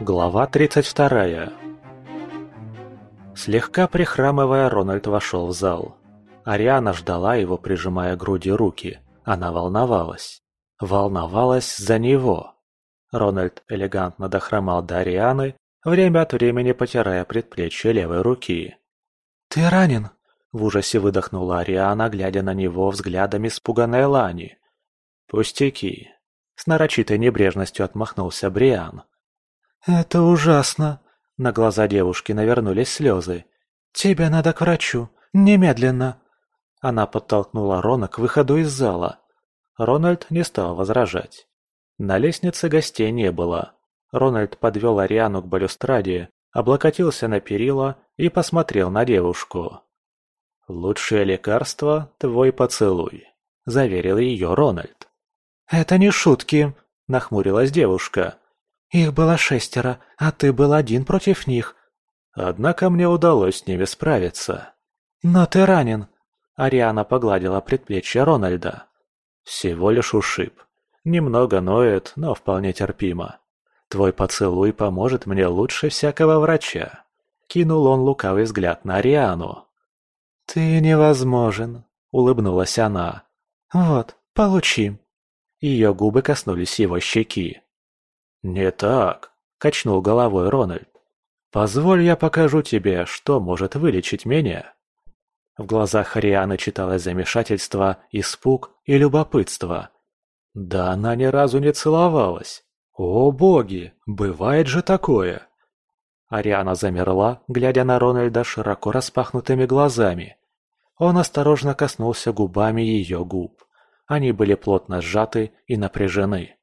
Глава 32 Слегка прихрамывая, Рональд вошел в зал. Ариана ждала его, прижимая к груди руки. Она волновалась. Волновалась за него. Рональд элегантно дохромал до Арианы, время от времени потирая предплечье левой руки. «Ты ранен?» – в ужасе выдохнула Ариана, глядя на него взглядом испуганной Лани. «Пустяки!» – с нарочитой небрежностью отмахнулся Бриан. «Это ужасно!» – на глаза девушки навернулись слезы. «Тебе надо к врачу! Немедленно!» Она подтолкнула Рона к выходу из зала. Рональд не стал возражать. На лестнице гостей не было. Рональд подвел Ариану к балюстраде, облокотился на перила и посмотрел на девушку. «Лучшее лекарство – твой поцелуй», – заверил ее Рональд. «Это не шутки», – нахмурилась девушка. «Их было шестеро, а ты был один против них». Однако мне удалось с ними справиться. «Но ты ранен», – Ариана погладила предплечье Рональда. Всего лишь ушиб. Немного ноет, но вполне терпимо. Твой поцелуй поможет мне лучше всякого врача. Кинул он лукавый взгляд на Ариану. «Ты невозможен», — улыбнулась она. «Вот, получи». Ее губы коснулись его щеки. «Не так», — качнул головой Рональд. «Позволь я покажу тебе, что может вылечить меня». В глазах Арианы читалось замешательство, испуг и любопытство. Да она ни разу не целовалась. О боги, бывает же такое. Ариана замерла, глядя на Рональда широко распахнутыми глазами. Он осторожно коснулся губами ее губ. Они были плотно сжаты и напряжены.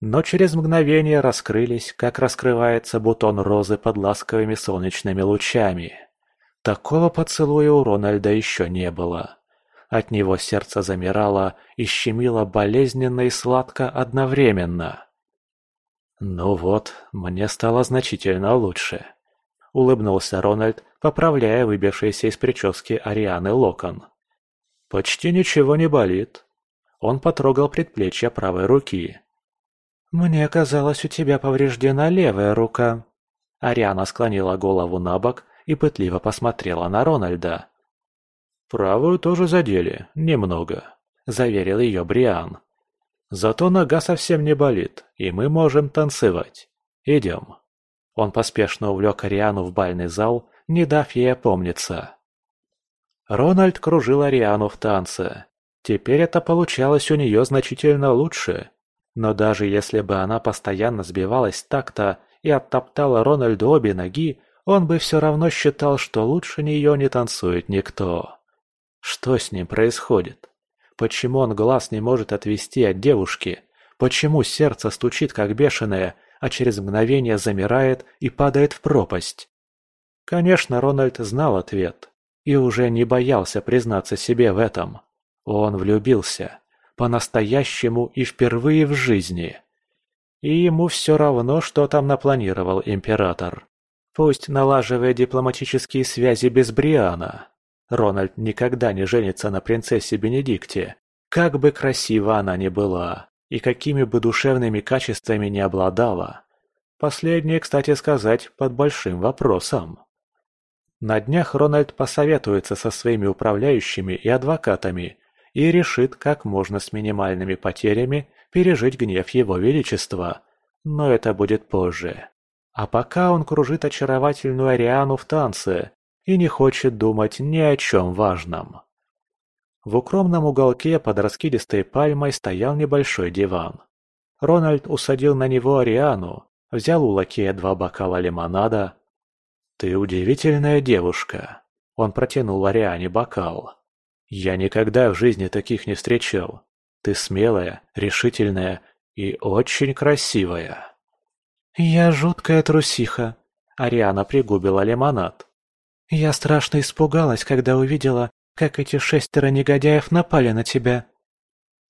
Но через мгновение раскрылись, как раскрывается бутон розы под ласковыми солнечными лучами. Такого поцелуя у Рональда еще не было. От него сердце замирало и щемило болезненно и сладко одновременно. «Ну вот, мне стало значительно лучше», — улыбнулся Рональд, поправляя выбившийся из прически Арианы локон. «Почти ничего не болит». Он потрогал предплечье правой руки. «Мне казалось, у тебя повреждена левая рука». Ариана склонила голову на бок и пытливо посмотрела на Рональда. «Правую тоже задели, немного», – заверил ее Бриан. «Зато нога совсем не болит, и мы можем танцевать. Идем». Он поспешно увлек Ариану в бальный зал, не дав ей опомниться. Рональд кружил Ариану в танце. Теперь это получалось у нее значительно лучше. Но даже если бы она постоянно сбивалась так-то и оттоптала Рональду обе ноги, он бы все равно считал, что лучше нее не танцует никто. Что с ним происходит? Почему он глаз не может отвести от девушки? Почему сердце стучит как бешеное, а через мгновение замирает и падает в пропасть? Конечно, Рональд знал ответ и уже не боялся признаться себе в этом. Он влюбился. По-настоящему и впервые в жизни. И ему все равно, что там напланировал император. Пусть налаживая дипломатические связи без Бриана. Рональд никогда не женится на принцессе Бенедикте, как бы красива она ни была и какими бы душевными качествами не обладала. Последнее, кстати сказать, под большим вопросом. На днях Рональд посоветуется со своими управляющими и адвокатами и решит, как можно с минимальными потерями пережить гнев Его Величества. Но это будет позже. А пока он кружит очаровательную Ариану в танце и не хочет думать ни о чем важном. В укромном уголке под раскидистой пальмой стоял небольшой диван. Рональд усадил на него Ариану, взял у лакея два бокала лимонада. «Ты удивительная девушка», — он протянул Ариане бокал. «Я никогда в жизни таких не встречал. Ты смелая, решительная и очень красивая». «Я жуткая трусиха», — Ариана пригубила лимонад. «Я страшно испугалась, когда увидела, как эти шестеро негодяев напали на тебя».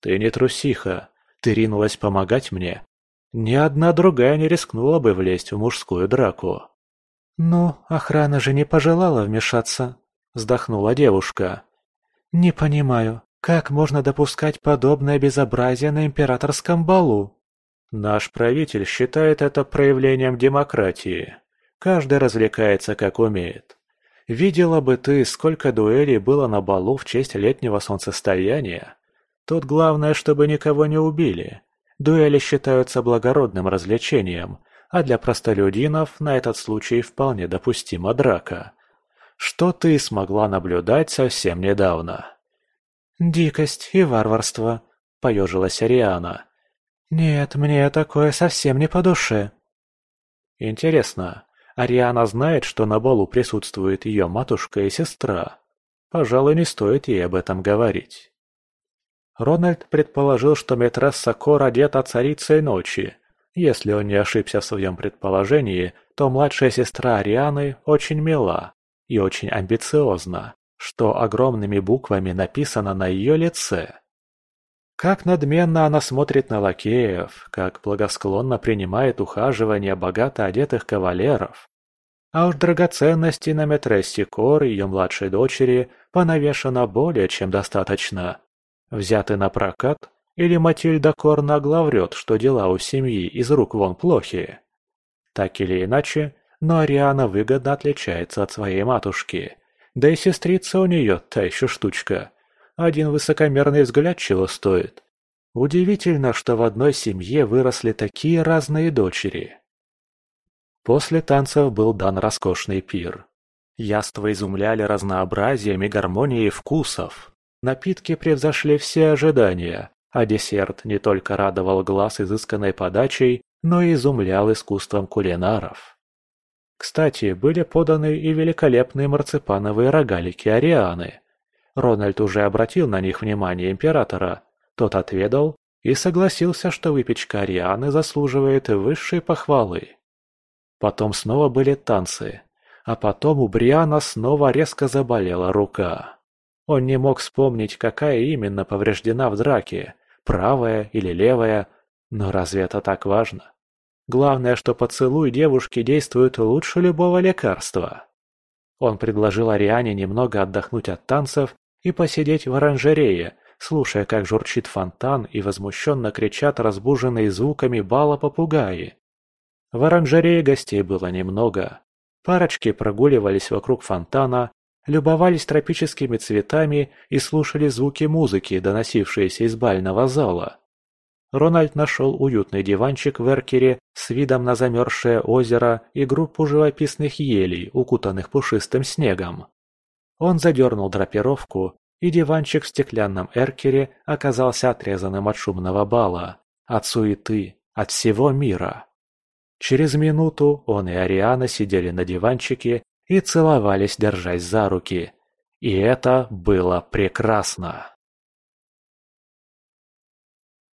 «Ты не трусиха. Ты ринулась помогать мне. Ни одна другая не рискнула бы влезть в мужскую драку». «Ну, охрана же не пожелала вмешаться», — вздохнула девушка. «Не понимаю, как можно допускать подобное безобразие на императорском балу?» Наш правитель считает это проявлением демократии. Каждый развлекается как умеет. Видела бы ты, сколько дуэлей было на балу в честь летнего солнцестояния. Тут главное, чтобы никого не убили. Дуэли считаются благородным развлечением, а для простолюдинов на этот случай вполне допустима драка. Что ты смогла наблюдать совсем недавно? «Дикость и варварство», — поежилась Ариана. «Нет, мне такое совсем не по душе». «Интересно, Ариана знает, что на балу присутствует ее матушка и сестра. Пожалуй, не стоит ей об этом говорить. Рональд предположил, что Метресса Кор одета царицей ночи. Если он не ошибся в своем предположении, то младшая сестра Арианы очень мила и очень амбициозна, что огромными буквами написано на ее лице. Как надменно она смотрит на лакеев, как благосклонно принимает ухаживание богато одетых кавалеров. А уж драгоценности на Метрессе Кор и ее младшей дочери понавешено более чем достаточно. Взяты на прокат, или Матильда Кор нагло врет, что дела у семьи из рук вон плохие. Так или иначе, но Ариана выгодно отличается от своей матушки. Да и сестрица у нее та еще штучка. Один высокомерный взгляд чего стоит. Удивительно, что в одной семье выросли такие разные дочери. После танцев был дан роскошный пир. Яства изумляли разнообразием и гармонией вкусов. Напитки превзошли все ожидания, а десерт не только радовал глаз изысканной подачей, но и изумлял искусством кулинаров. Кстати, были поданы и великолепные марципановые рогалики Арианы. Рональд уже обратил на них внимание императора. Тот отведал и согласился, что выпечка Арианы заслуживает высшей похвалы. Потом снова были танцы, а потом у Бриана снова резко заболела рука. Он не мог вспомнить, какая именно повреждена в драке, правая или левая, но разве это так важно? Главное, что поцелуй девушки действует лучше любого лекарства. Он предложил Ариане немного отдохнуть от танцев и посидеть в оранжерее, слушая, как журчит фонтан и возмущенно кричат разбуженные звуками бала попугаи. В оранжерее гостей было немного. Парочки прогуливались вокруг фонтана, любовались тропическими цветами и слушали звуки музыки, доносившиеся из бального зала. Рональд нашел уютный диванчик в Эркере с видом на замерзшее озеро и группу живописных елей, укутанных пушистым снегом. Он задернул драпировку, и диванчик в стеклянном эркере оказался отрезанным от шумного бала, от суеты, от всего мира. Через минуту он и Ариана сидели на диванчике и целовались, держась за руки. И это было прекрасно.